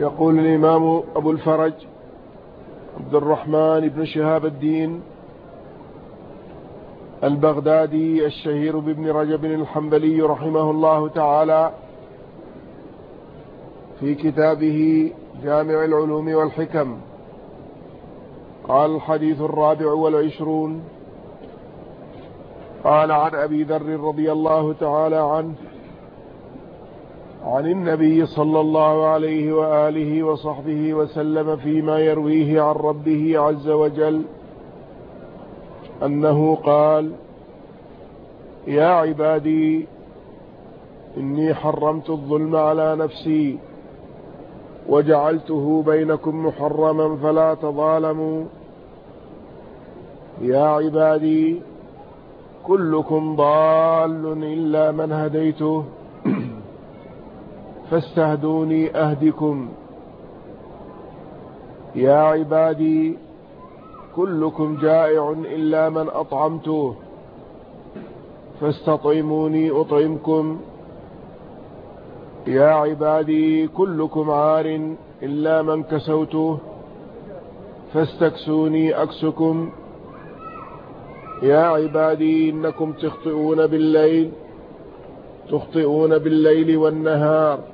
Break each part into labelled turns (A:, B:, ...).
A: يقول الإمام أبو الفرج عبد الرحمن بن شهاب الدين البغدادي الشهير بابن رجب الحنبلي رحمه الله تعالى في كتابه جامع العلوم والحكم. قال الحديث الرابع والعشرون. قال عن أبي ذر رضي الله تعالى عنه عن النبي صلى الله عليه وآله وصحبه وسلم فيما يرويه عن ربه عز وجل أنه قال يا عبادي إني حرمت الظلم على نفسي وجعلته بينكم محرما فلا تظالموا. يا عبادي كلكم ضال إلا من هديته. فاستهدوني أهدكم. يا عبادي كلكم جائع إلا من أطعمته. فاستطعموني أطعمكم. يا عبادي كلكم عار إلا من كسوته. فاستكسوني أكسكم. يا عبادي إنكم تخطئون بالليل تخطئون بالليل والنهار.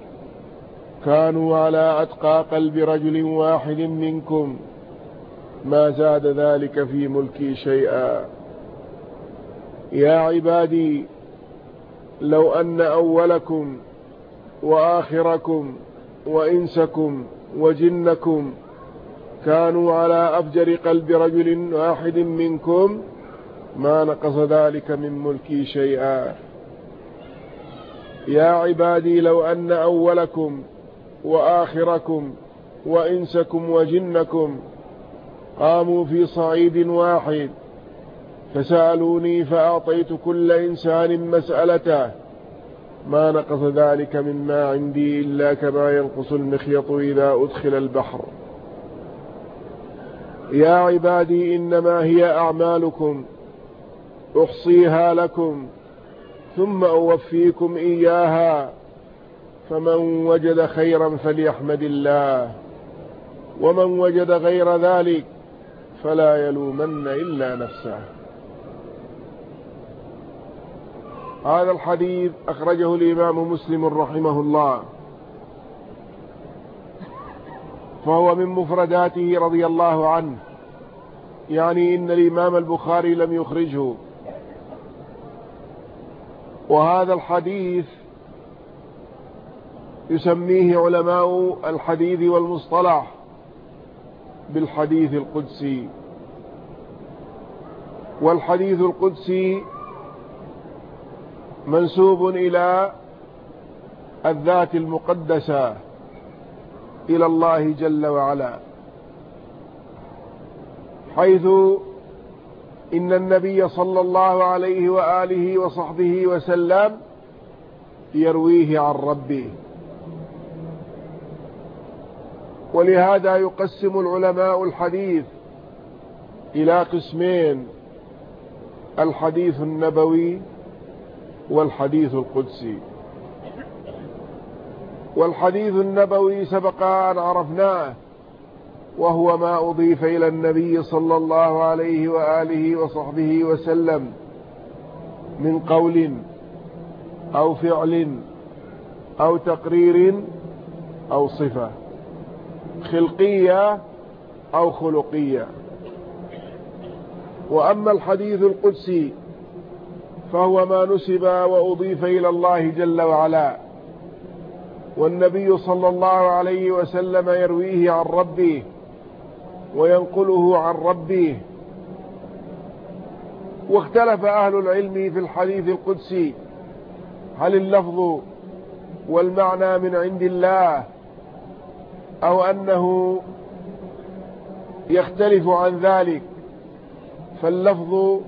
A: كانوا على أتقى قلب رجل واحد منكم. ما زاد ذلك في ملكي شيئا. يا عبادي لو أن أولكم وآخركم وإنسكم وجنكم كانوا على أفجر قلب رجل واحد منكم ما نقص ذلك من ملكي شيئا. يا عبادي لو أن أولكم وآخركم وإنسكم وجنكم قاموا في صعيد واحد فسألوني فأعطيت كل إنسان مسألته. ما نقص ذلك مما عندي إلا كما ينقص المخيط إذا أدخل البحر. يا عبادي إنما هي أعمالكم. أحصيها لكم ثم أوفيكم إياها. فمن وجد خيرا فليحمد الله ومن وجد غير ذلك فلا يلومن إلا نفسه. هذا الحديث أخرجه الإمام مسلم رحمه الله فهو من مفرداته رضي الله عنه يعني إن الإمام البخاري لم يخرجه. وهذا الحديث يسميه علماء الحديث والمصطلح بالحديث القدسي. والحديث القدسي منسوب إلى الذات المقدسة إلى الله جل وعلا. حيث إن النبي صلى الله عليه وآله وصحبه وسلم يرويه عن ربه. ولهذا يقسم العلماء الحديث إلى قسمين الحديث النبوي والحديث القدسي. والحديث النبوي سبق أن عرفناه وهو ما أضيف إلى النبي صلى الله عليه وآله وصحبه وسلم من قول أو فعل أو تقرير أو صفة. خلقية أو خلقية. وأما الحديث القدسي فهو ما نسب وأضيف إلى الله جل وعلا. والنبي صلى الله عليه وسلم يرويه عن ربه وينقله عن ربه. واختلف أهل العلم في الحديث القدسي. هل اللفظ والمعنى من عند الله أو أنه يختلف عن ذلك فاللفظ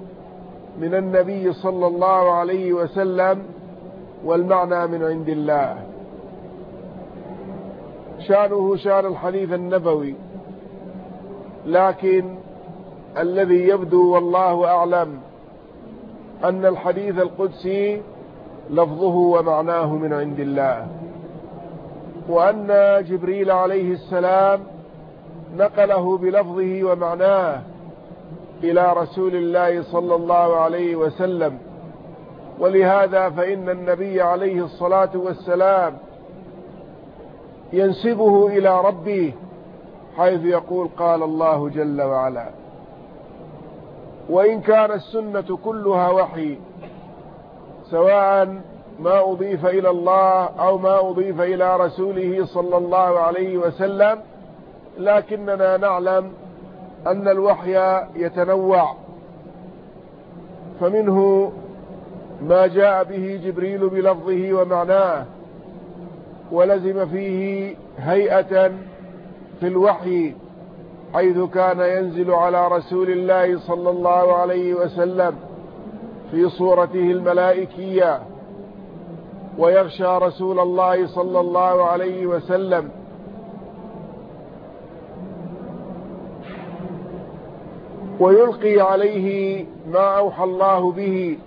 A: من النبي صلى الله عليه وسلم والمعنى من عند الله. شأنه شأن الحديث النبوي لكن الذي يبدو والله أعلم أن الحديث القدسي لفظه ومعناه من عند الله. وأن جبريل عليه السلام نقله بلفظه ومعناه إلى رسول الله صلى الله عليه وسلم. ولهذا فإن النبي عليه الصلاة والسلام ينسبه إلى ربه حيث يقول قال الله جل وعلا وإن كان السنة كلها وحي سواء ما أضيف إلى الله أو ما أضيف إلى رسوله صلى الله عليه وسلم لكننا نعلم أن الوحي يتنوع. فمنه ما جاء به جبريل بلفظه ومعناه ولزم فيه هيئة في الوحي حيث كان ينزل على رسول الله صلى الله عليه وسلم في صورته الملائكية. ويغشى رسول الله صلى الله عليه وسلم. ويلقي عليه ما أوحى الله به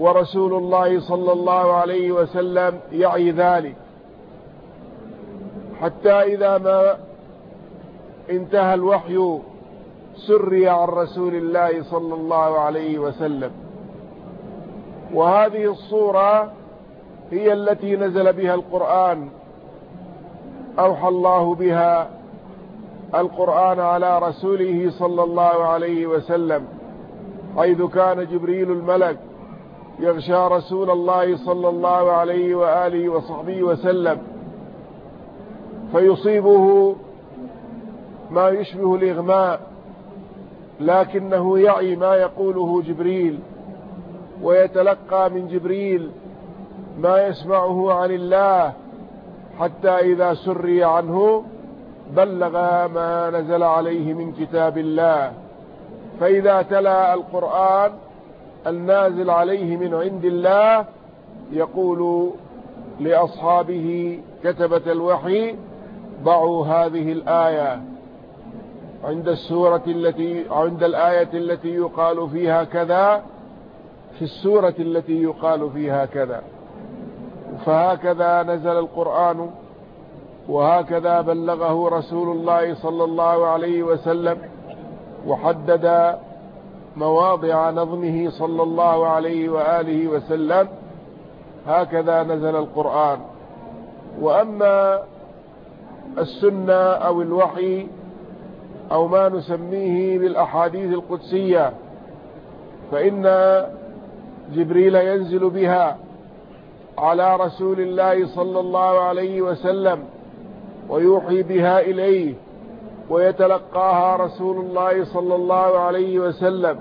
A: ورسول الله صلى الله عليه وسلم يعي ذلك. حتى إذا ما انتهى الوحي سري عن رسول الله صلى الله عليه وسلم. وهذه الصورة هي التي نزل بها القرآن. أوحى الله بها القرآن على رسوله صلى الله عليه وسلم. حيث كان جبريل الملك يغشى رسول الله صلى الله عليه وآله وصحبه وسلم. فيصيبه ما يشبه الإغماء لكنه يعي ما يقوله جبريل ويتلقى من جبريل ما يسمعه عن الله حتى إذا سري عنه بلغ ما نزل عليه من كتاب الله. فإذا تلا القرآن النازل عليه من عند الله يقول لأصحابه كتبة الوحي ضعوا هذه الآية. عند السورة التي عند الآية التي يقال فيها كذا في السورة التي يقال فيها كذا. فهكذا نزل القرآن وهكذا بلغه رسول الله صلى الله عليه وسلم وحدد مواضع نظمه صلى الله عليه وآله وسلم هكذا نزل القرآن. وأما السنة أو الوحي أو ما نسميه بالأحاديث القدسية فإن جبريل ينزل بها على رسول الله صلى الله عليه وسلم ويوحي بها إليه ويتلقاها رسول الله صلى الله عليه وسلم.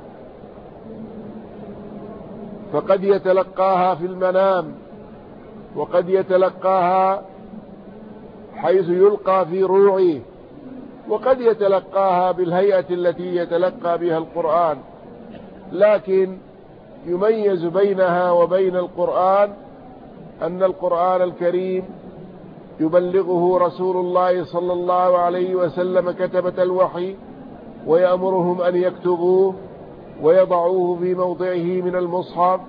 A: فقد يتلقاها في المنام وقد يتلقاها حيث يلقى في روعه وقد يتلقاها بالهيئة التي يتلقى بها القرآن. لكن يميز بينها وبين القرآن أن القرآن الكريم يبلغه رسول الله صلى الله عليه وسلم كتبة الوحي ويأمرهم أن يكتبوه ويضعوه في موضعه من المصحف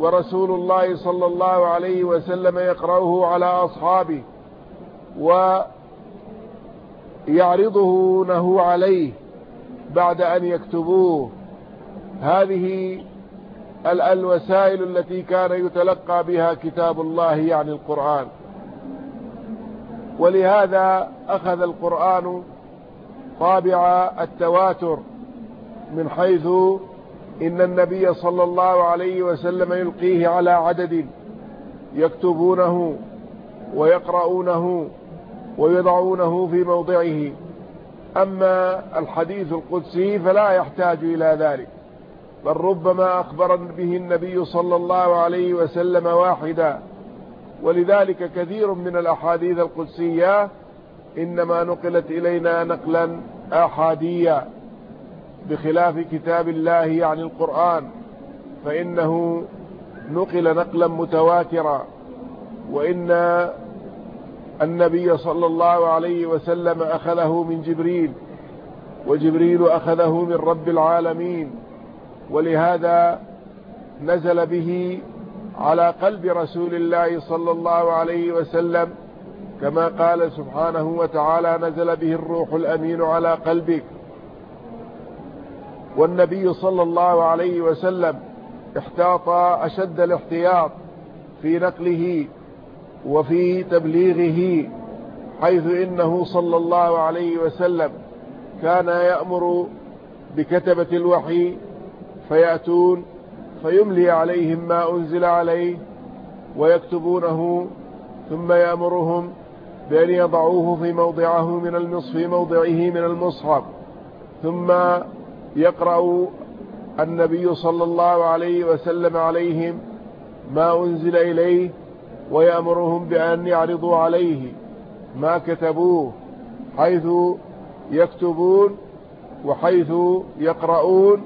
A: ورسول الله صلى الله عليه وسلم يقرأه على أصحابه ويعرضونه عليه بعد أن يكتبوه. هذه الوسائل التي كان يتلقى بها كتاب الله يعني القرآن. ولهذا أخذ القرآن طابع التواتر من حيث إن النبي صلى الله عليه وسلم يلقيه على عدد يكتبونه ويقرؤونه ويضعونه في موضعه. أما الحديث القدسي فلا يحتاج إلى ذلك. بل ربما أخبر به النبي صلى الله عليه وسلم واحدا. ولذلك كثير من الأحاديث القدسية إنما نقلت إلينا نقلا آحادية بخلاف كتاب الله عن القرآن فإنه نقل نقلا متواترا. وإن النبي صلى الله عليه وسلم أخذه من جبريل وجبريل أخذه من رب العالمين. ولهذا نزل به على قلب رسول الله صلى الله عليه وسلم كما قال سبحانه وتعالى نزل به الروح الأمين على قلبك. والنبي صلى الله عليه وسلم احتاط أشد الاحتياط في نقله وفي تبليغه حيث إنه صلى الله عليه وسلم كان يأمر بكتبة الوحي فيأتون فيملي عليهم ما أنزل عليه ويكتبونه ثم يأمرهم بأن يضعوه في موضعه من المصف في موضعه من المصحف ثم يقرأ النبي صلى الله عليه وسلم عليهم ما أنزل إليه ويأمرهم بأن يعرضوا عليه ما كتبوه حيث يكتبون وحيث يقرؤون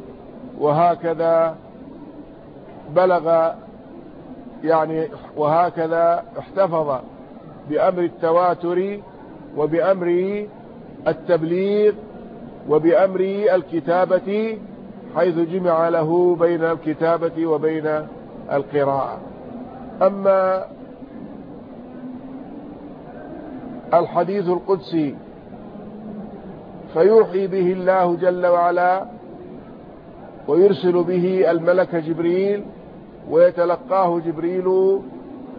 A: وهكذا بلغ يعني وهكذا احتفظ بأمر التواتر وبأمر التبليغ وبأمر الكتابة حيث جمع له بين الكتابة وبين القراءة. أما الحديث القدسي فيوحي به الله جل وعلا ويرسل به الملك جبريل ويتلقاه جبريل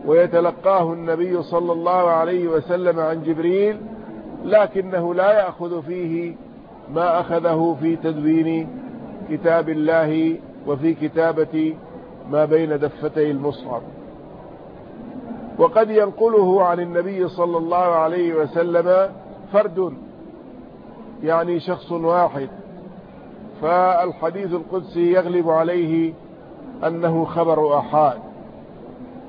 A: ويتلقاه النبي صلى الله عليه وسلم عن جبريل لكنه لا يأخذ فيه ما أخذه في تدوين كتاب الله وفي كتابة ما بين دفتي المصحف. وقد ينقله عن النبي صلى الله عليه وسلم فرد يعني شخص واحد. فالحديث القدسي يغلب عليه أنه خبر أحاد.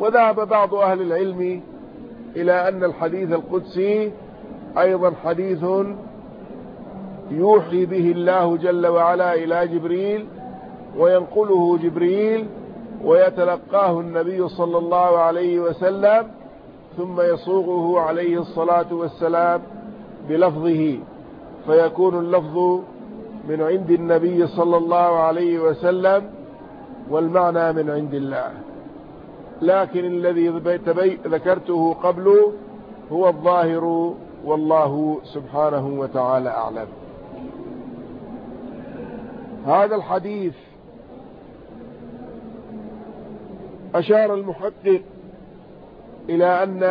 A: وذهب بعض أهل العلم إلى أن الحديث القدسي أيضا حديث يوحي به الله جل وعلا إلى جبريل وينقله جبريل ويتلقاه النبي صلى الله عليه وسلم ثم يصوغه عليه الصلاة والسلام بلفظه فيكون اللفظ من عند النبي صلى الله عليه وسلم والمعنى من عند الله. لكن الذي ذكرته قبل هو الظاهر والله سبحانه وتعالى أعلم. هذا الحديث أشار المحقق إلى أن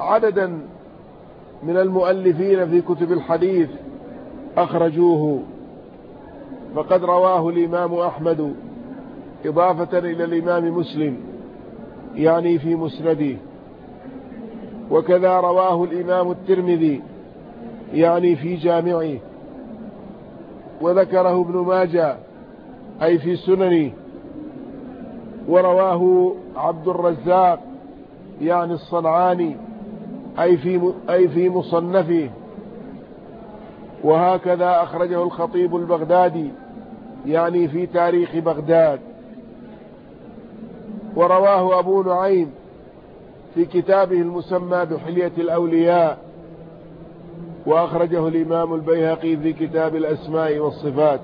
A: عددا من المؤلفين في كتب الحديث أخرجوه فقد رواه الإمام أحمد إضافة إلى الإمام مسلم يعني في مسنده. وكذا رواه الإمام الترمذي يعني في جامعه. وذكره ابن ماجه أي في سننه. ورواه عبد الرزاق يعني الصنعاني أي في, أي في مصنفه. وهكذا أخرجه الخطيب البغدادي. يعني في تاريخ بغداد. ورواه أبو نعيم في كتابه المسمى بحلية الأولياء وأخرجه الإمام البيهقي في كتاب الأسماء والصفات.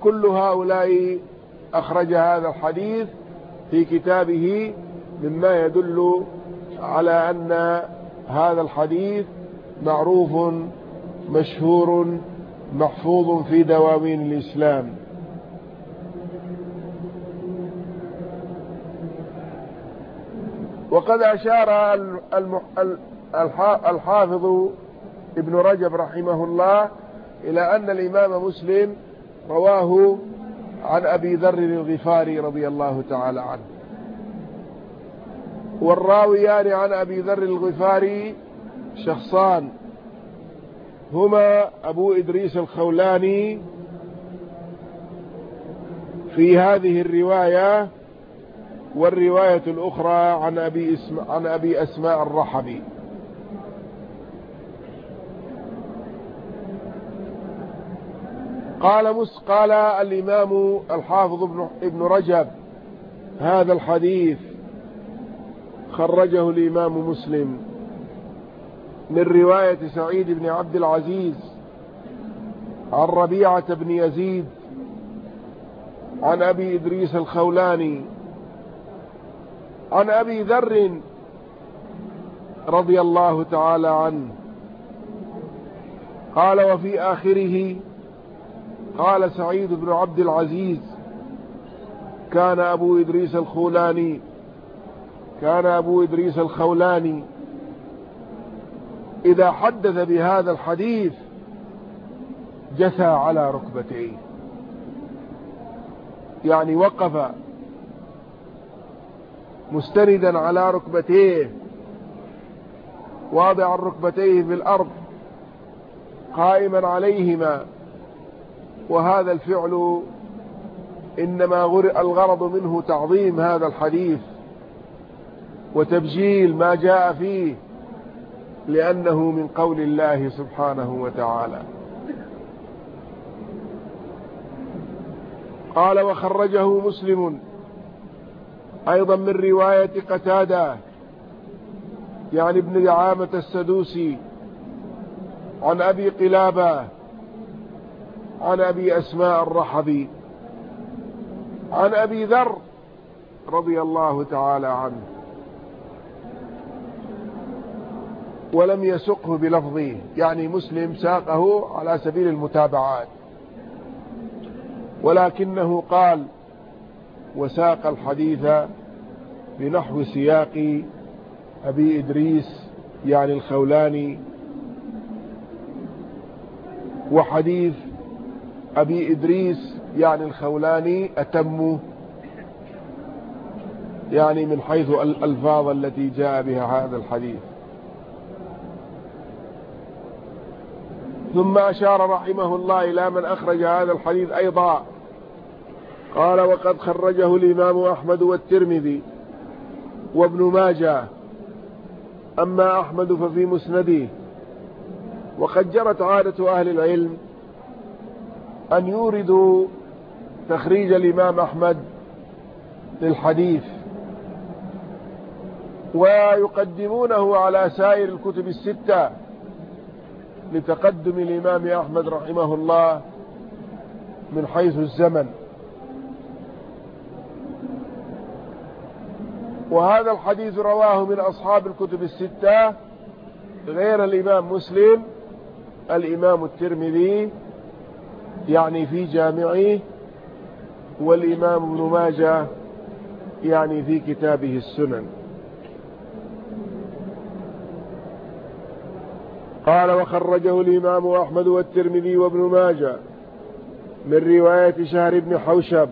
A: كل هؤلاء أخرج هذا الحديث في كتابه مما يدل على أن هذا الحديث معروف مشهور محفوظ في دواوين الإسلام. وقد أشار الحافظ ابن رجب رحمه الله إلى أن الإمام مسلم رواه عن أبي ذر الغفاري رضي الله تعالى عنه. والراويان عن أبي ذر الغفاري شخصان. هما أبو إدريس الخولاني في هذه الرواية والرواية الأخرى عن أبي, اسم عن أبي أسماء الرحبي. قال مس قال الإمام الحافظ ابن رجب هذا الحديث خرجه الإمام مسلم. من رواية سعيد بن عبد العزيز عن ربيعة بن يزيد عن أبي إدريس الخولاني عن أبي ذر رضي الله تعالى عنه. قال وفي آخره قال سعيد بن عبد العزيز كان أبو إدريس الخولاني كان أبو إدريس الخولاني إذا حدث بهذا الحديث جثى على ركبتيه. يعني وقف مستندا على ركبتيه واضع ركبتيه في الأرض قائما عليهما. وهذا الفعل إنما الغرض منه تعظيم هذا الحديث وتبجيل ما جاء فيه. لأنه من قول الله سبحانه وتعالى. قال وخرجه مسلم. أيضا من رواية قتادة يعني ابن دعامة السدوسي عن أبي قلابة عن أبي أسماء الرحبي عن أبي ذر رضي الله تعالى عنه. ولم يسقه بلفظه يعني مسلم ساقه على سبيل المتابعات. ولكنه قال وساق الحديث بنحو سياق أبي إدريس يعني الخولاني وحديث أبي إدريس يعني الخولاني أتم يعني من حيث الألفاظ التي جاء بها هذا الحديث. ثم أشار رحمه الله إلى من أخرج هذا الحديث أيضا. قال وقد خرجه الإمام أحمد والترمذي وابن ماجه. أما أحمد ففي مسنده. وقد جرت عادة أهل العلم أن يوردوا تخريج الإمام أحمد للحديث. ويقدمونه على سائر الكتب الستة. لتقدم الإمام أحمد رحمه الله من حيث الزمن. وهذا الحديث رواه من أصحاب الكتب الستة غير الإمام مسلم الإمام الترمذي يعني في جامعه والإمام ابن ماجه يعني في كتابه السنن. قال وخرجه الإمام أحمد والترمذي وابن ماجه من رواية شهر بن حوشب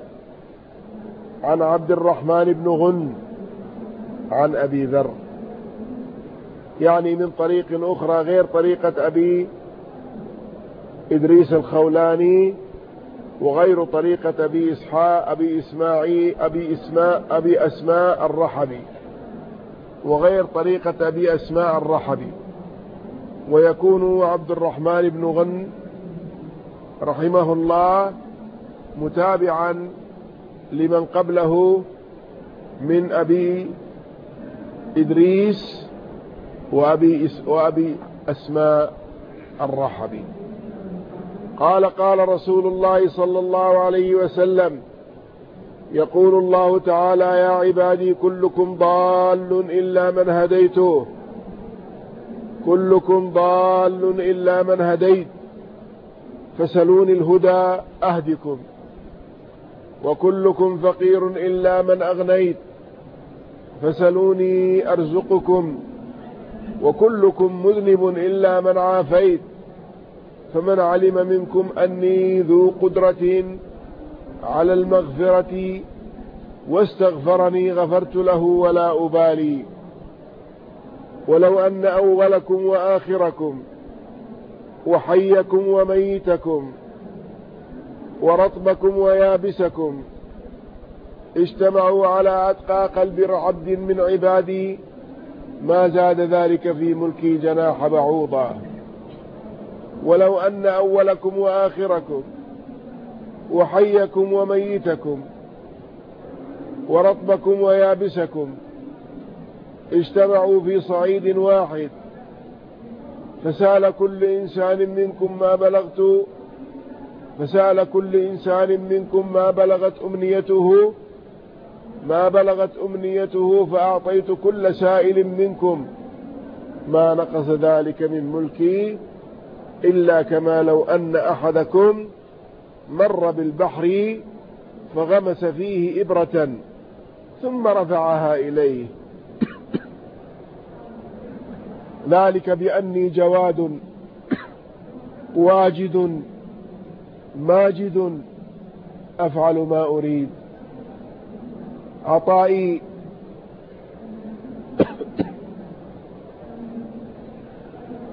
A: عن عبد الرحمن بن غن عن أبي ذر. يعني من طريق أخرى غير طريقة أبي إدريس الخولاني وغير طريقة أبي إسحاق أبي إسماعيل أبي إسماء أبي أسماء الرحبي. وغير طريقة أبي أسماء الرحبي. ويكون عبد الرحمن بن غن رحمه الله متابعا لمن قبله من أبي إدريس وأبي, وأبي أسماء الرحبي. قال قال رسول الله صلى الله عليه وسلم يقول الله تعالى يا عبادي كلكم ضال إلا من هديته. كلكم ضال إلا من هديت فسلوني الهدى أهدكم وكلكم فقير إلا من أغنيت فسلوني أرزقكم وكلكم مذنب إلا من عافيت فمن علم منكم أني ذو قدرة على المغفرة واستغفرني غفرت له ولا أبالي. ولو أن أولكم وآخركم وحيكم وميتكم ورطبكم ويابسكم اجتمعوا على أتقى قلب عبد من عبادي ما زاد ذلك في ملكي جناح بعوضا. ولو أن أولكم وآخركم وحيكم وميتكم ورطبكم ويابسكم اجتمعوا في صعيد واحد. فسأل كل إنسان منكم ما بلغت فسأل كل إنسان منكم ما بلغت أمنيته ما بلغت أمنيته فأعطيت كل سائل منكم. ما نقص ذلك من ملكي إلا كما لو أن أحدكم مر بالبحر فغمس فيه إبرة ثم رفعها إليه. ذلك بأني جواد واجد ماجد أفعل ما أريد. عطائي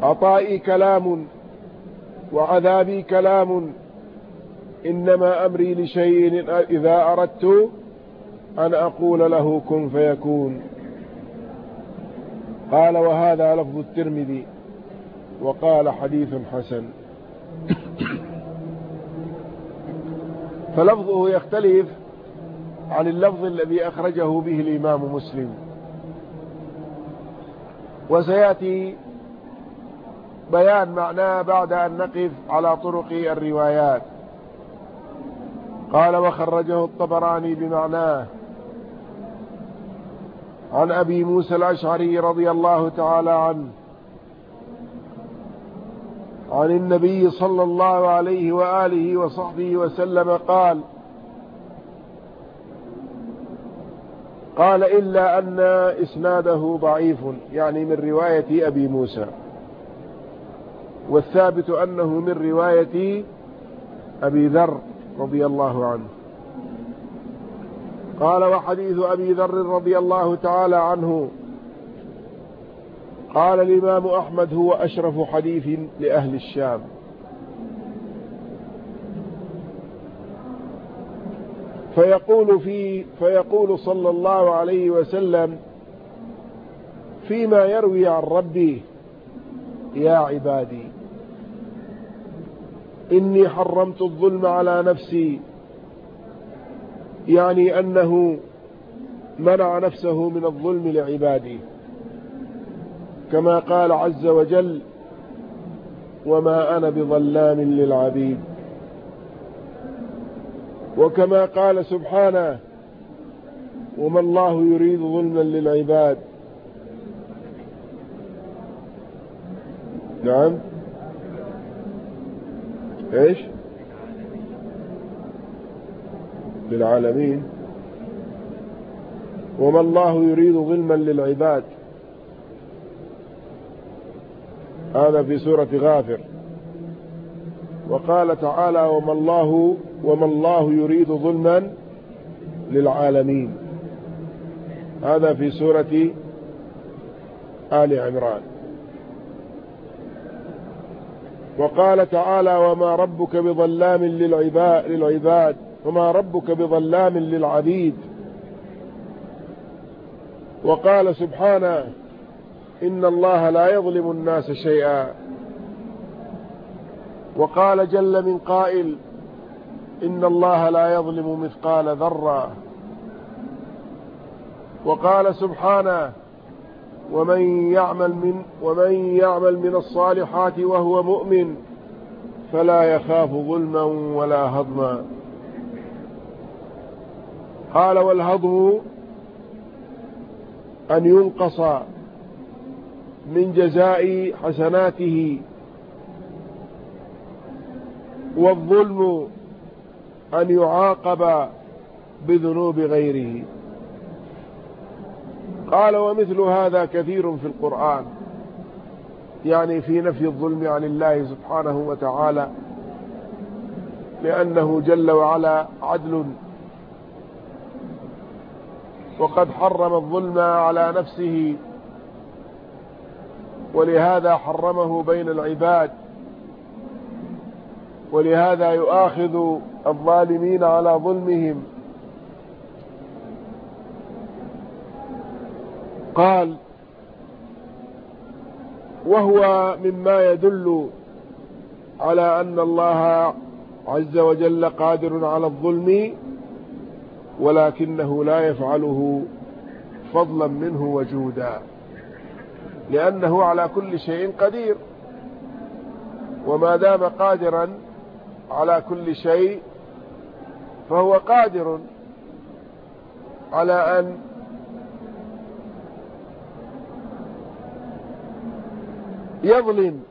A: عطائي كلام وعذابي كلام. إنما أمري لشيء إذا أردت أن أقول له كن فيكون. قال وهذا لفظ الترمذي وقال حديث حسن. فلفظه يختلف عن اللفظ الذي أخرجه به الإمام مسلم. وسيأتي بيان معناه بعد أن نقف على طرق الروايات. قال وخرجه الطبراني بمعناه. عن أبي موسى الأشعري رضي الله تعالى عنه عن النبي صلى الله عليه وآله وصحبه وسلم قال قال إلا أن إسناده ضعيف يعني من رواية أبي موسى والثابت أنه من رواية أبي ذر رضي الله عنه. قال وحديث أبي ذر رضي الله تعالى عنه قال الإمام أحمد هو أشرف حديث لأهل الشام. فيقول في فيقول صلى الله عليه وسلم فيما يروي عن ربي يا عبادي إني حرمت الظلم على نفسي يعني أنه منع نفسه من الظلم لعباده. كما قال عز وجل وما أنا بظلام للعبيد وكما قال سبحانه وما الله يريد ظلما للعباد نعم. إيش؟ للعالمين. وما الله يريد ظلما للعباد. هذا في سورة غافر. وقال تعالى وما الله وما الله يريد ظلما للعالمين. هذا في سورة آل عمران. وقال تعالى وما ربك بظلام للعباد. وما ربك بظلام للعبيد. وقال سبحانه إن الله لا يظلم الناس شيئا. وقال جل من قائل إن الله لا يظلم مثقال ذرة. وقال سبحانه ومن يعمل من ومن يعمل من الصالحات وهو مؤمن فلا يخاف ظلما ولا هضما. قال والهضم أن ينقص من جزاء حسناته والظلم أن يعاقب بذنوب غيره. قال ومثل هذا كثير في القرآن يعني في نفي الظلم عن الله سبحانه وتعالى لأنه جل وعلا عدل وقد حرم الظلم على نفسه ولهذا حرمه بين العباد ولهذا يؤاخذ الظالمين على ظلمهم. قال وهو مما يدل على أن الله عز وجل قادر على الظلم ولكنه لا يفعله فضلا منه وجودا. لأنه على كل شيء قدير. وما دام قادرا على كل شيء فهو قادر على أن يظلم.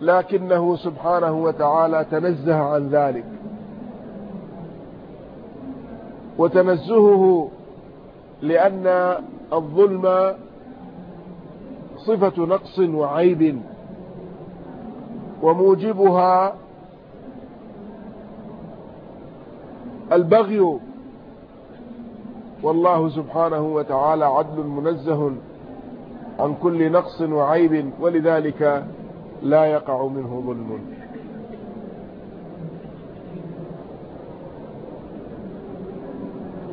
A: لكنه سبحانه وتعالى تنزه عن ذلك. وتنزهه لأن الظلم صفة نقص وعيب وموجبها البغي والله سبحانه وتعالى عدل منزه عن كل نقص وعيب ولذلك لا يقع منه ظلم.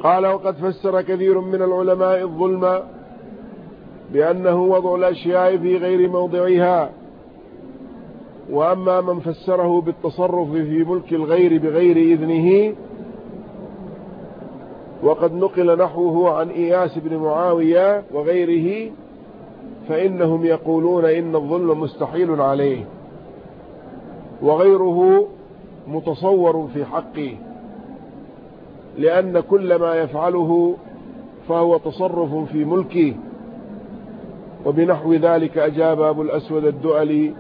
A: قال وقد فسر كثير من العلماء الظلم بأنه وضع الأشياء في غير موضعها. وأما من فسره بالتصرف في ملك الغير بغير إذنه وقد نقل نحوه عن إياس بن معاوية وغيره فإنهم يقولون إن الظلم مستحيل عليه وغيره متصور في حقه. لأن كل ما يفعله فهو تصرف في ملكه. وبنحو ذلك أجاب أبو الأسود الدؤلي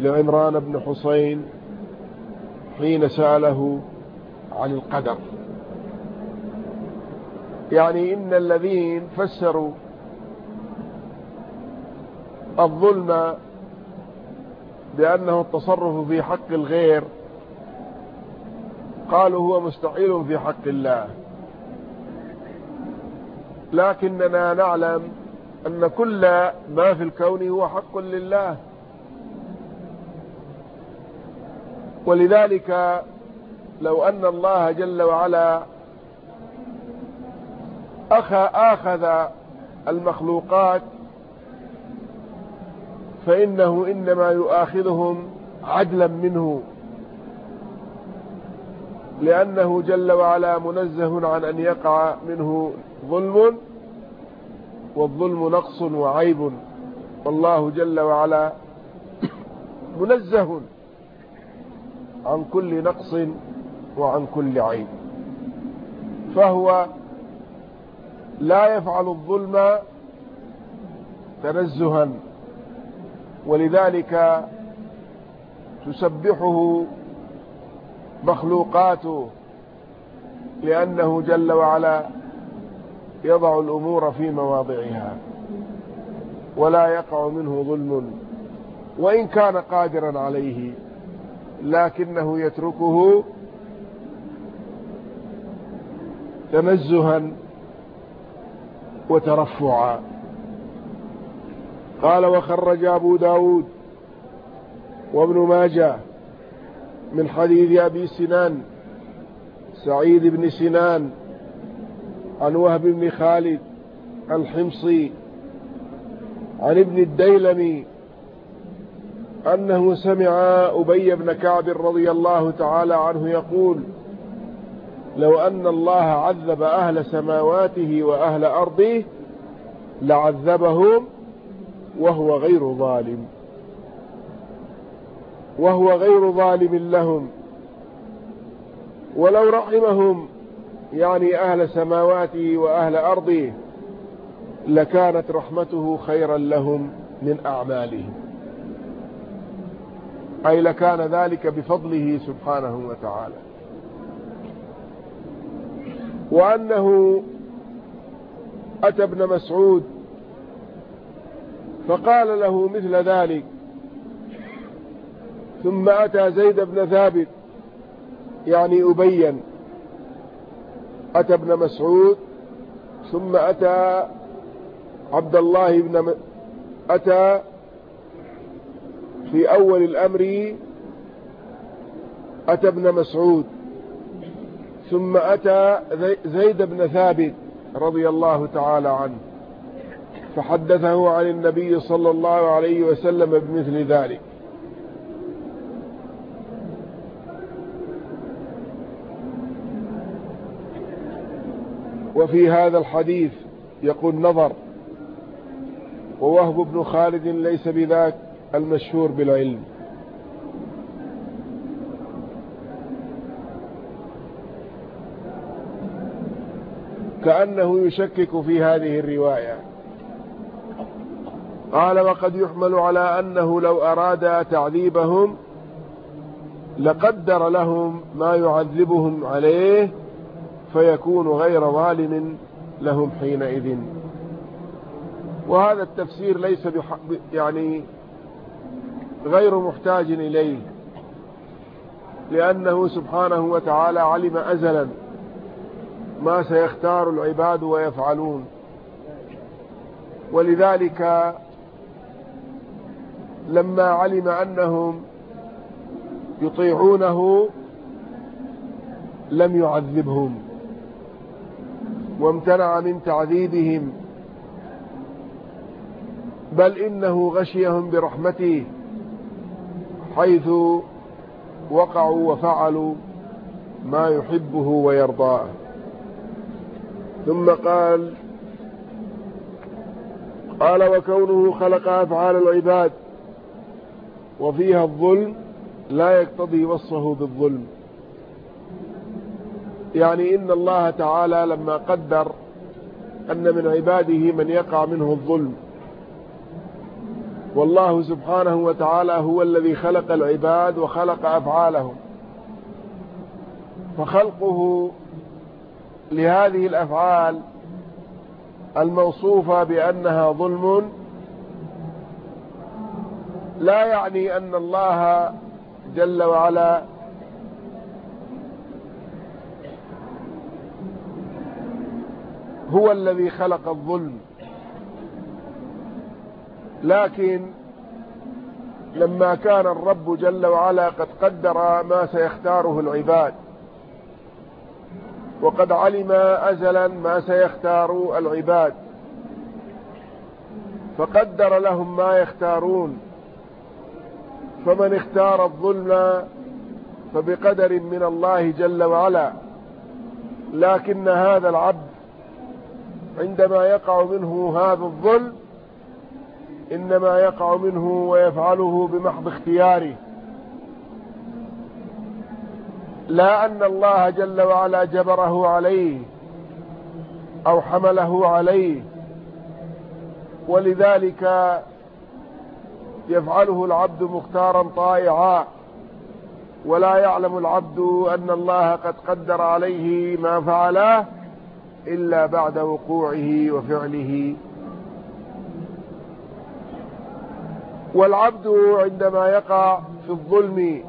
A: لعمران بن حسين حين سأله عن القدر. يعني إن الذين فسروا الظلم بأنه التصرف في حق الغير قالوا هو مستحيل في حق الله. لكننا نعلم أن كل ما في الكون هو حق لله. ولذلك لو أن الله جل وعلا أخذ المخلوقات فإنه إنما يؤاخذهم عدلا منه. لأنه جل وعلا منزه عن أن يقع منه ظلم والظلم نقص وعيب. والله جل وعلا منزه عن كل نقص وعن كل عيب. فهو لا يفعل الظلم تنزها. ولذلك تسبحه مخلوقاته لأنه جل وعلا يضع الأمور في مواضعها ولا يقع منه ظلم وإن كان قادرا عليه لكنه يتركه تنزها وترفعا. قال وخرج أبو داود وابن ماجه من حديث أبي سنان سعيد بن سنان عن وهب بن خالد الحمصي عن ابن الديلمي أنه سمع أبي بن كعب رضي الله تعالى عنه يقول لو أن الله عذب أهل سماواته وأهل أرضه لعذبهم وهو غير ظالم. وهو غير ظالم لهم. ولو رحمهم يعني أهل سماواته وأهل أرضه لكانت رحمته خيرا لهم من أعمالهم. أي لكان ذلك بفضله سبحانه وتعالى. وأنه أتى ابن مسعود فقال له مثل ذلك. ثم أتى زيد بن ثابت يعني أبين أتى ابن مسعود ثم أتى عبد الله بن م... أتى في أول الأمر أتى ابن مسعود ثم أتى زيد بن ثابت رضي الله تعالى عنه. فحدثه عن النبي صلى الله عليه وسلم بمثل ذلك. وفي هذا الحديث يقول نظر ووهب بن خالد ليس بذاك المشهور بالعلم. كأنه يشكك في هذه الرواية. قال وقد يحمل على أنه لو أراد تعذيبهم لقدر لهم ما يعذبهم عليه فيكون غير ظالم لهم حينئذ. وهذا التفسير ليس يعني غير محتاج إليه لأنه سبحانه وتعالى علم أزلا ما سيختار العباد ويفعلون. ولذلك لما علم أنهم يطيعونه لم يعذبهم. وامتنع من تعذيبهم. بل إنه غشيهم برحمته حيث وقعوا وفعلوا ما يحبه ويرضاه. ثم قال قال وكونه خلق أفعال العباد وفيها الظلم لا يقتضي وصفه بالظلم. يعني إن الله تعالى لما قدر أن من عباده من يقع منه الظلم. والله سبحانه وتعالى هو الذي خلق العباد وخلق أفعالهم. فخلقه لهذه الأفعال الموصوفة بأنها ظلم لا يعني أن الله جل وعلا هو الذي خلق الظلم. لكن لما كان الرب جل وعلا قد قدر ما سيختاره العباد وقد علم أزلا ما سيختار العباد فقدر لهم ما يختارون. فمن اختار الظلم فبقدر من الله جل وعلا. لكن هذا العبد عندما يقع منه هذا الظلم إنما يقع منه ويفعله بمحض اختياره. لا أن الله جل وعلا جبره عليه أو حمله عليه. ولذلك يفعله العبد مختارا طائعا. ولا يعلم العبد أن الله قد قدر عليه ما فعله. إلا بعد وقوعه وفعله. والعبد عندما يقع في الظلم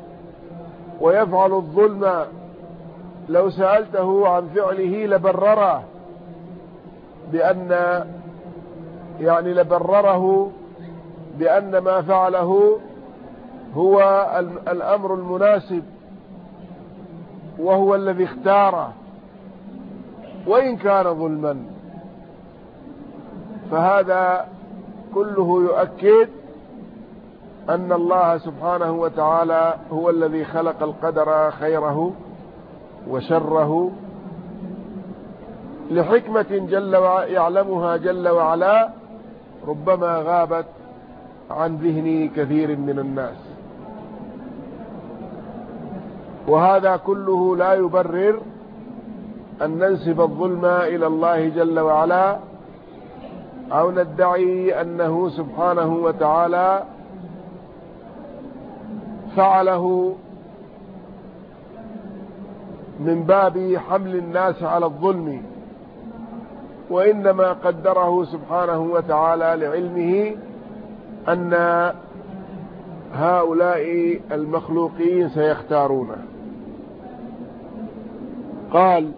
A: ويفعل الظلم لو سألته عن فعله لبرره بأن يعني لبرره بأن ما فعله هو الأمر المناسب وهو الذي اختاره. وإن كان ظلما. فهذا كله يؤكد أن الله سبحانه وتعالى هو الذي خلق القدر خيره وشره. لحكمة جل يعلمها جل وعلا ربما غابت عن ذهن كثير من الناس. وهذا كله لا يبرر أن ننسب الظلم إلى الله جل وعلا أو ندعي أنه سبحانه وتعالى فعله من باب حمل الناس على الظلم وإنما قدره سبحانه وتعالى لعلمه أن هؤلاء المخلوقين سيختارونه. قال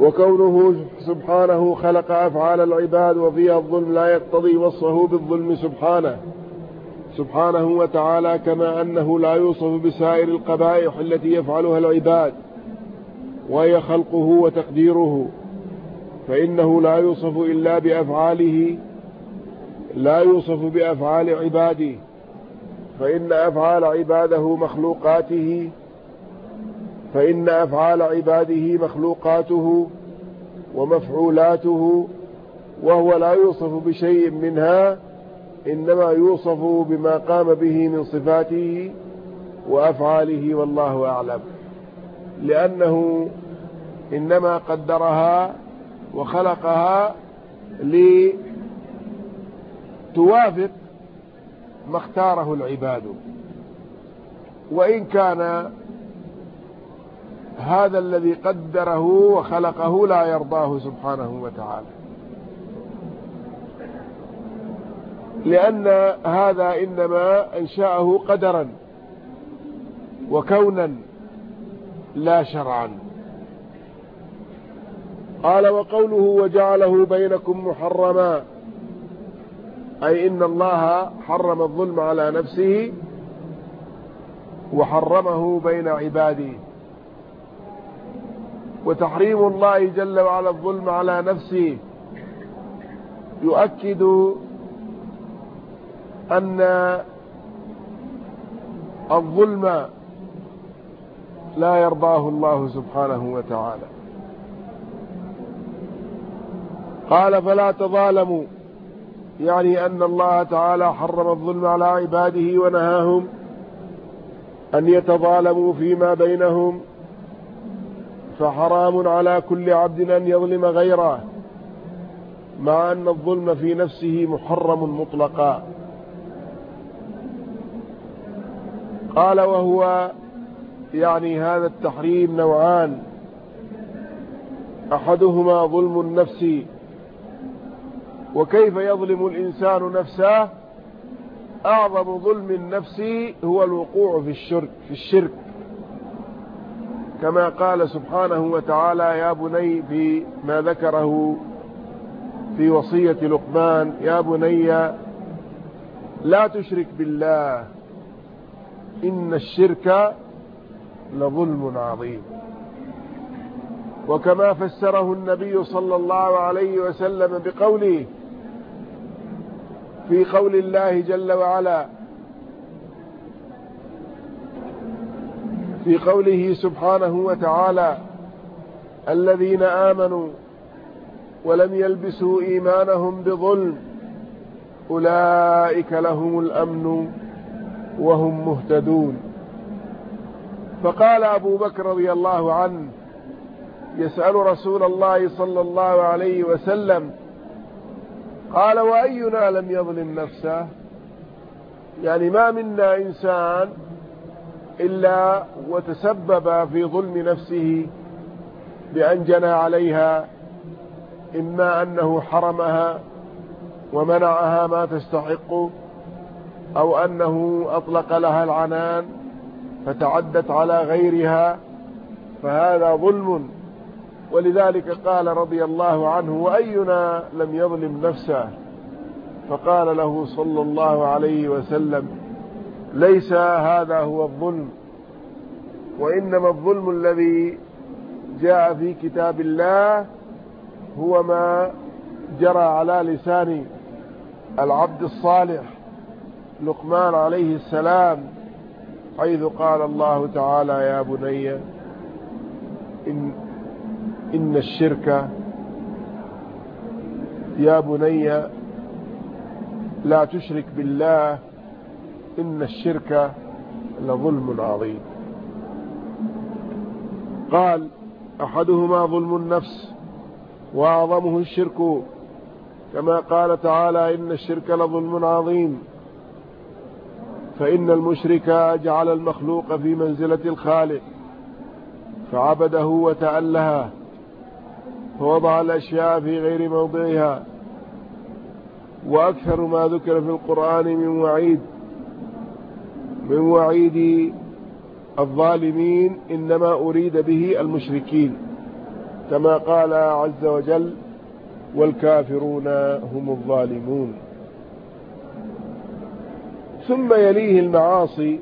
A: وكونه سبحانه خلق أفعال العباد وفيها الظلم لا يقتضي وصفه بالظلم سبحانه. سبحانه وتعالى كما أنه لا يوصف بسائر القبائح التي يفعلها العباد وهي خلقه وتقديره. فإنه لا يوصف إلا بأفعاله لا يوصف بأفعال عباده. فإن أفعال عباده مخلوقاته فإن أفعال عباده مخلوقاته ومفعولاته وهو لا يوصف بشيء منها إنما يوصف بما قام به من صفاته وأفعاله والله أعلم. لأنه إنما قدرها وخلقها لتوافق ما اختاره العباد. وإن كان هذا الذي قدره وخلقه لا يرضاه سبحانه وتعالى. لأن هذا إنما أنشأه قدرا وكونا لا شرعا. قال وقوله وجعله بينكم محرما أي إن الله حرم الظلم على نفسه وحرمه بين عباده. وتحريم الله جل وعلا الظلم على نفسه يؤكد أن الظلم لا يرضاه الله سبحانه وتعالى. قال فلا تظالموا يعني أن الله تعالى حرم الظلم على عباده ونهاهم أن يتظالموا فيما بينهم فحرام على كل عبد أن يظلم غيره مع أن الظلم في نفسه محرم مطلقا. قال وهو يعني هذا التحريم نوعان. أحدهما ظلم النفس وكيف يظلم الإنسان نفسه؟ أعظم ظلم النفس هو الوقوع في الشرك, في الشرك. كما قال سبحانه وتعالى يا بني في ما ذكره في وصية لقمان يا بني لا تشرك بالله إن الشرك لظلم عظيم. وكما فسره النبي صلى الله عليه وسلم بقوله في قول الله جل وعلا في قوله سبحانه وتعالى الذين آمنوا ولم يلبسوا إيمانهم بظلم أولئك لهم الأمن وهم مهتدون. فقال أبو بكر رضي الله عنه يسأل رسول الله صلى الله عليه وسلم قال وأينا لم يظلم نفسه؟ يعني ما منا إنسان إلا وتسبب في ظلم نفسه بأن جنى عليها إما أنه حرمها ومنعها ما تستحق أو أنه أطلق لها العنان فتعدت على غيرها فهذا ظلم. ولذلك قال رضي الله عنه وأينا لم يظلم نفسه؟ فقال له صلى الله عليه وسلم ليس هذا هو الظلم وإنما الظلم الذي جاء في كتاب الله هو ما جرى على لسان العبد الصالح لقمان عليه السلام حيث قال الله تعالى يا بني إن, إن الشرك يا بني لا تشرك بالله إن الشرك لظلم عظيم. قال أحدهما ظلم النفس وأعظمه الشرك. كما قال تعالى إن الشرك لظلم عظيم. فإن المشرك جعل المخلوق في منزلة الخالق فعبده وتألها فوضع الأشياء في غير موضعها. وأكثر ما ذكر في القرآن من وعيد من وعيد الظالمين إنما أريد به المشركين كما قال عز وجل والكافرون هم الظالمون. ثم يليه المعاصي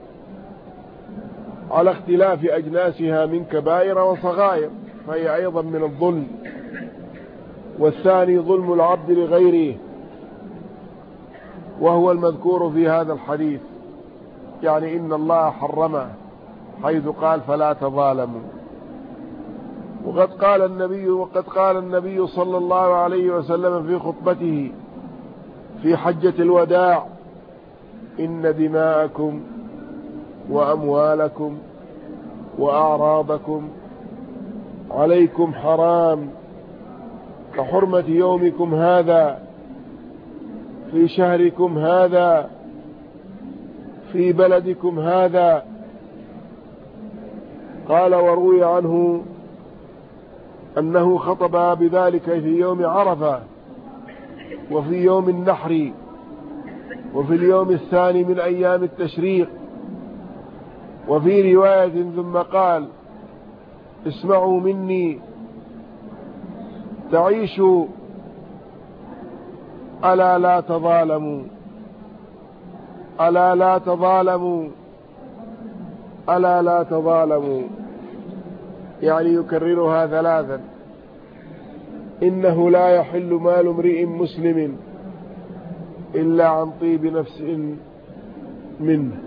A: على اختلاف أجناسها من كبائر وصغائر فهي أيضا من الظلم. والثاني ظلم العبد لغيره وهو المذكور في هذا الحديث. يعني إن الله حرمه حيث قال فلا تظالموا. وقد قال النبي وقد قال النبي صلى الله عليه وسلم في خطبته في حجة الوداع إن دماءكم وأموالكم وأعراضكم عليكم حرام كحرمة يومكم هذا في شهركم هذا في بلدكم هذا؟ قال وروي عنه أنه خطب بذلك في يوم عرفة وفي يوم النحر وفي اليوم الثاني من أيام التشريق. وفي رواية ثم قال اسمعوا مني تعيشوا ألا لا تظالموا. ألا لا تظالموا؟ ألا لا تظالموا. يعني يكررها ثلاثا. إنه لا يحل مال امرئ مسلم إلا عن طيب نفس منه.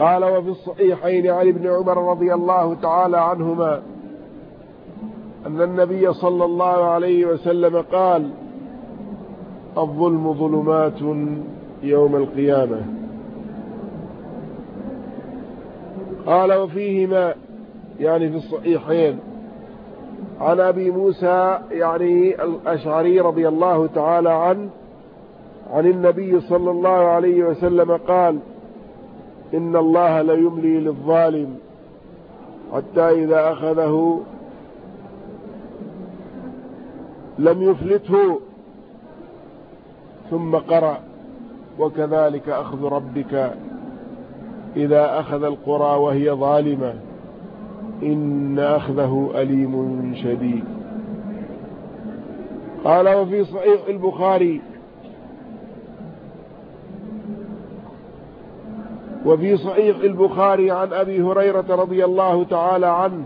A: قال وفي الصحيحين عن ابن عمر رضي الله تعالى عنهما أن النبي صلى الله عليه وسلم قال الظلم ظلمات يوم القيامة. قال وفيهما يعني في الصحيحين عن أبي موسى يعني الأشعري رضي الله تعالى عنه عن النبي صلى الله عليه وسلم قال إن الله ليملي للظالم حتى إذا أخذه لم يفلته ثم قرأ وكذلك أخذ ربك إذا أخذ القرى وهي ظالمة إن أخذه أليم شديد. قال وفي صحيح البخاري وفي صحيح البخاري عن أبي هريرة رضي الله تعالى عنه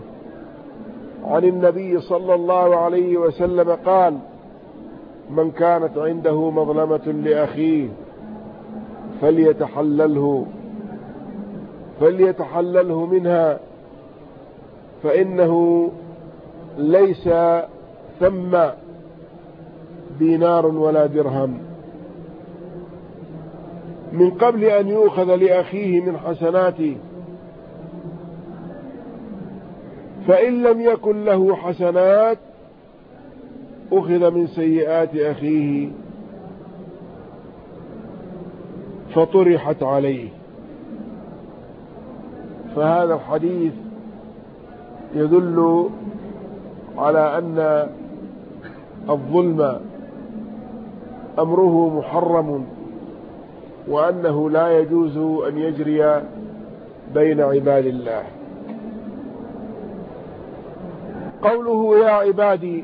A: عن النبي صلى الله عليه وسلم قال من كانت عنده مظلمة لأخيه فليتحلله فليتحلله منها فإنه ليس ثم دينار ولا درهم. من قبل أن يؤخذ لأخيه من حسناته فإن لم يكن له حسنات أخذ من سيئات أخيه فطرحت عليه. فهذا الحديث يدل على أن الظلم أمره محرم وأنه لا يجوز أن يجري بين عباد الله. قوله يا عبادي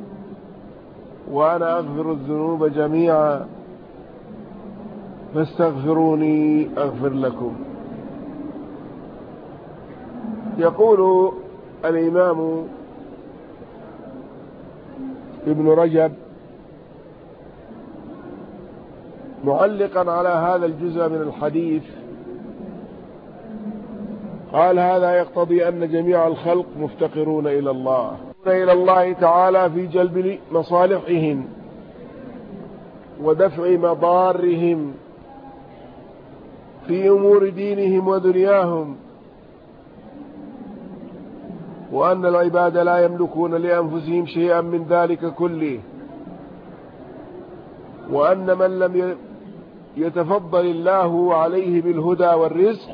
A: وأنا أغفر الذنوب جميعا. فاستغفروني أغفر لكم. يقول الإمام ابن رجب معلقا على هذا الجزء من الحديث قال هذا يقتضي أن جميع الخلق مفتقرون إلى الله. إلى الله تعالى في جلب مصالحهم ودفع مضارهم في أمور دينهم ودنياهم وأن العباد لا يملكون لأنفسهم شيئا من ذلك كله وأن من لم يتفضل الله عليه بالهدى والرزق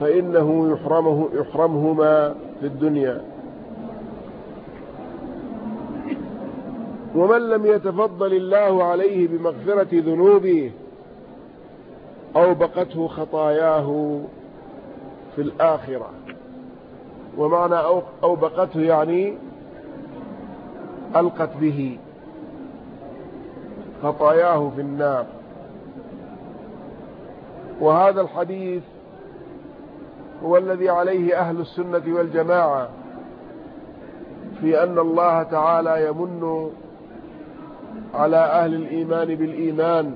A: فإنه يحرمه يحرمهما في الدنيا. ومن لم يتفضل الله عليه بمغفرة ذنوبه أوبقته خطاياه في الآخرة. ومعنى أوبقته يعني ألقت به خطاياه في النار. وهذا الحديث هو الذي عليه أهل السنة والجماعة في أن الله تعالى يمن على أهل الإيمان بالإيمان.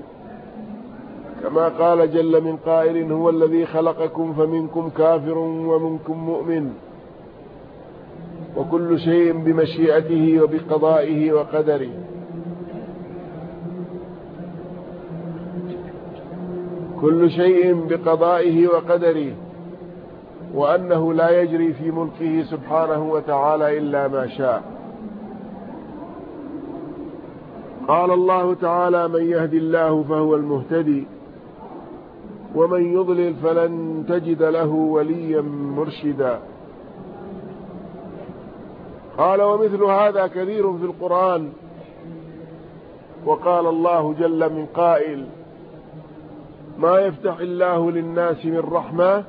A: كما قال جل من قائل هو الذي خلقكم فمنكم كافر ومنكم مؤمن. وكل شيء بمشيئته وبقضائه وقدره. كل شيء بقضائه وقدره. وأنه لا يجري في ملكه سبحانه وتعالى إلا ما شاء. قال الله تعالى من يهدي الله فهو المهتدي ومن يضلل فلن تجد له وليا مرشدا. قال ومثل هذا كثير في القرآن. وقال الله جل من قائل ما يفتح الله للناس من رحمة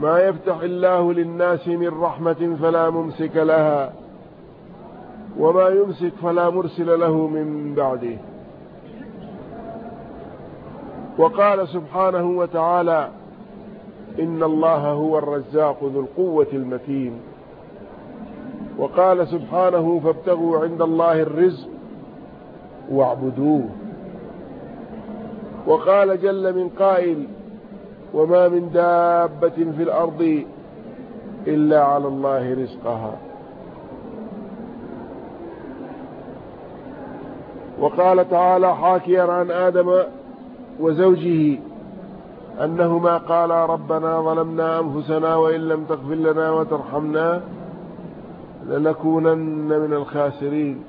A: ما يفتح الله للناس من رحمة فلا ممسك لها. وما يمسك فلا مرسل له من بعده. وقال سبحانه وتعالى إن الله هو الرزاق ذو القوة المتين. وقال سبحانه فابتغوا عند الله الرزق واعبدوه. وقال جل من قائل وما من دابة في الأرض إلا على الله رزقها. وقال تعالى حاكيا عن آدم وزوجه أنهما قالا ربنا ظلمنا أنفسنا وإن لم تغفر لنا وترحمنا لنكونن من الخاسرين.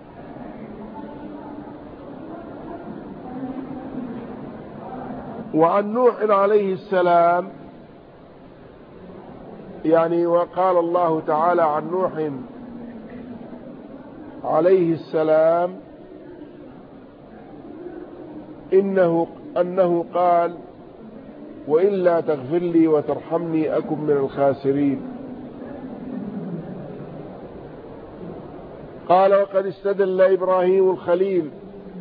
A: وعن نوح عليه السلام يعني وقال الله تعالى عن نوح عليه السلام إنه أنه قال وإلا تغفر لي وترحمني أكن من الخاسرين. قال وقد استدل إبراهيم الخليل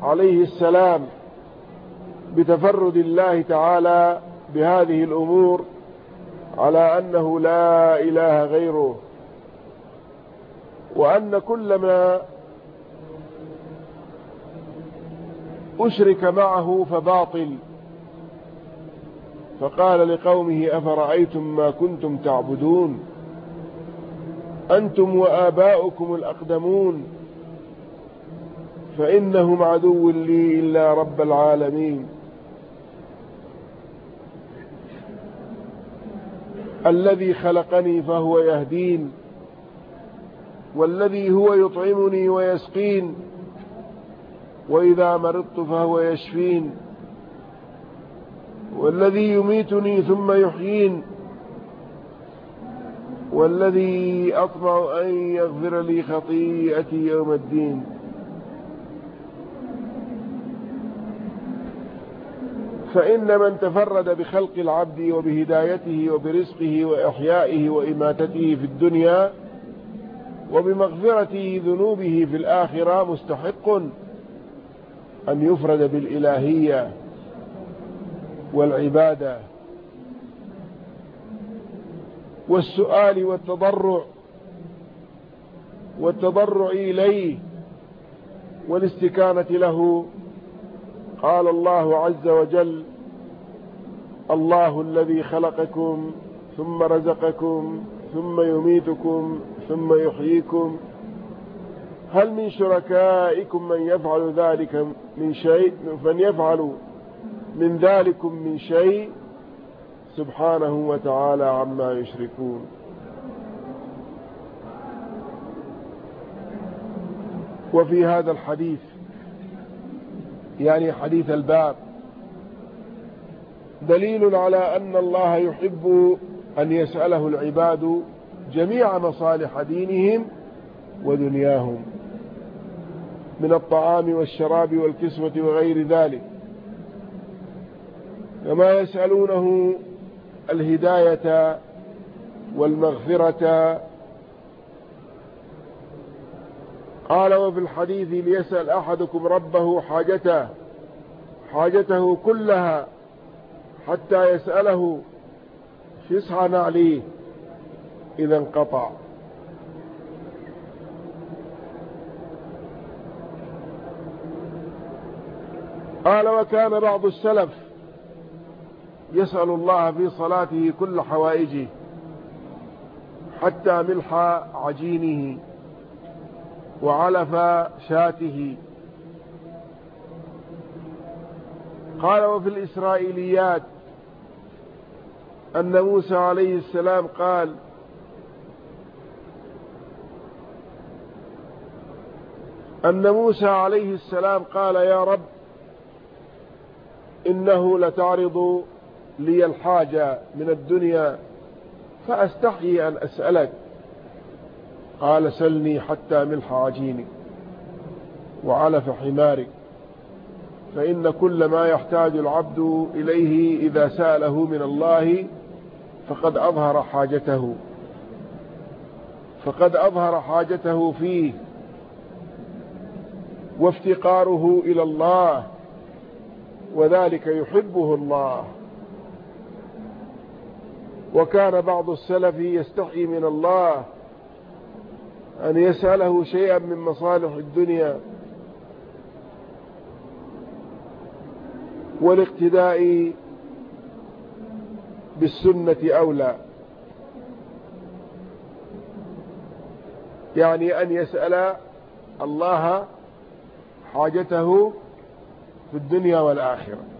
A: عليه السلام بتفرد الله تعالى بهذه الأمور على أنه لا إله غيره وأن كل ما أشرك معه فباطل. فقال لقومه أفرأيتم ما كنتم تعبدون؟ أنتم وآباؤكم الأقدمون. فإنهم عدو لي إلا رب العالمين. الذي خلقني فهو يهدين والذي هو يطعمني ويسقين. وإذا مرضت فهو يشفين. والذي يميتني ثم يحيين. والذي أطمع أن يغفر لي خطيئتي يوم الدين. فإن من تفرد بخلق العبد وبهدايته وبرزقه وإحيائه وإماتته في الدنيا وبمغفرته ذنوبه في الآخرة مستحق. أن يفرد بالإلهية والعبادة. والسؤال والتضرع والتضرع إليه والاستكانة له. قال الله عز وجل الله الذي خلقكم ثم رزقكم ثم يميتكم ثم يحييكم. هل من شركائكم من يفعل ذلك من شيء؟ من يفعل من ذلكم من شيء؟ سبحانه وتعالى عما يشركون. وفي هذا الحديث يعني حديث الباب دليل على أن الله يحب أن يسأله العباد جميع مصالح دينهم ودنياهم. من الطعام والشراب والكسوة وغير ذلك. كما يسألونه الهداية والمغفرة. قال وفي الحديث ليسأل أحدكم ربه حاجته حاجته كلها حتى يسأله فسحا عليه إذا انقطع. قال وكان بعض السلف يسأل الله في صلاته كل حوائجه حتى ملح عجينه وعلف شاته. قال وفي الإسرائيليات أن موسى عليه السلام قال أن موسى عليه السلام قال يا رب إنه لتعرض لي الحاجة من الدنيا فأستحيي أن أسألك. قال سلني حتى ملح عجينك وعلف حمارك فإن كل ما يحتاج العبد إليه إذا سأله من الله فقد أظهر حاجته فقد أظهر حاجته فيه وافتقاره إلى الله وذلك يحبه الله. وكان بعض السلف يستحي من الله أن يسأله شيئا من مصالح الدنيا والاقتداء بالسنة أولى يعني أن يسأل الله حاجته في الدنيا والآخرة.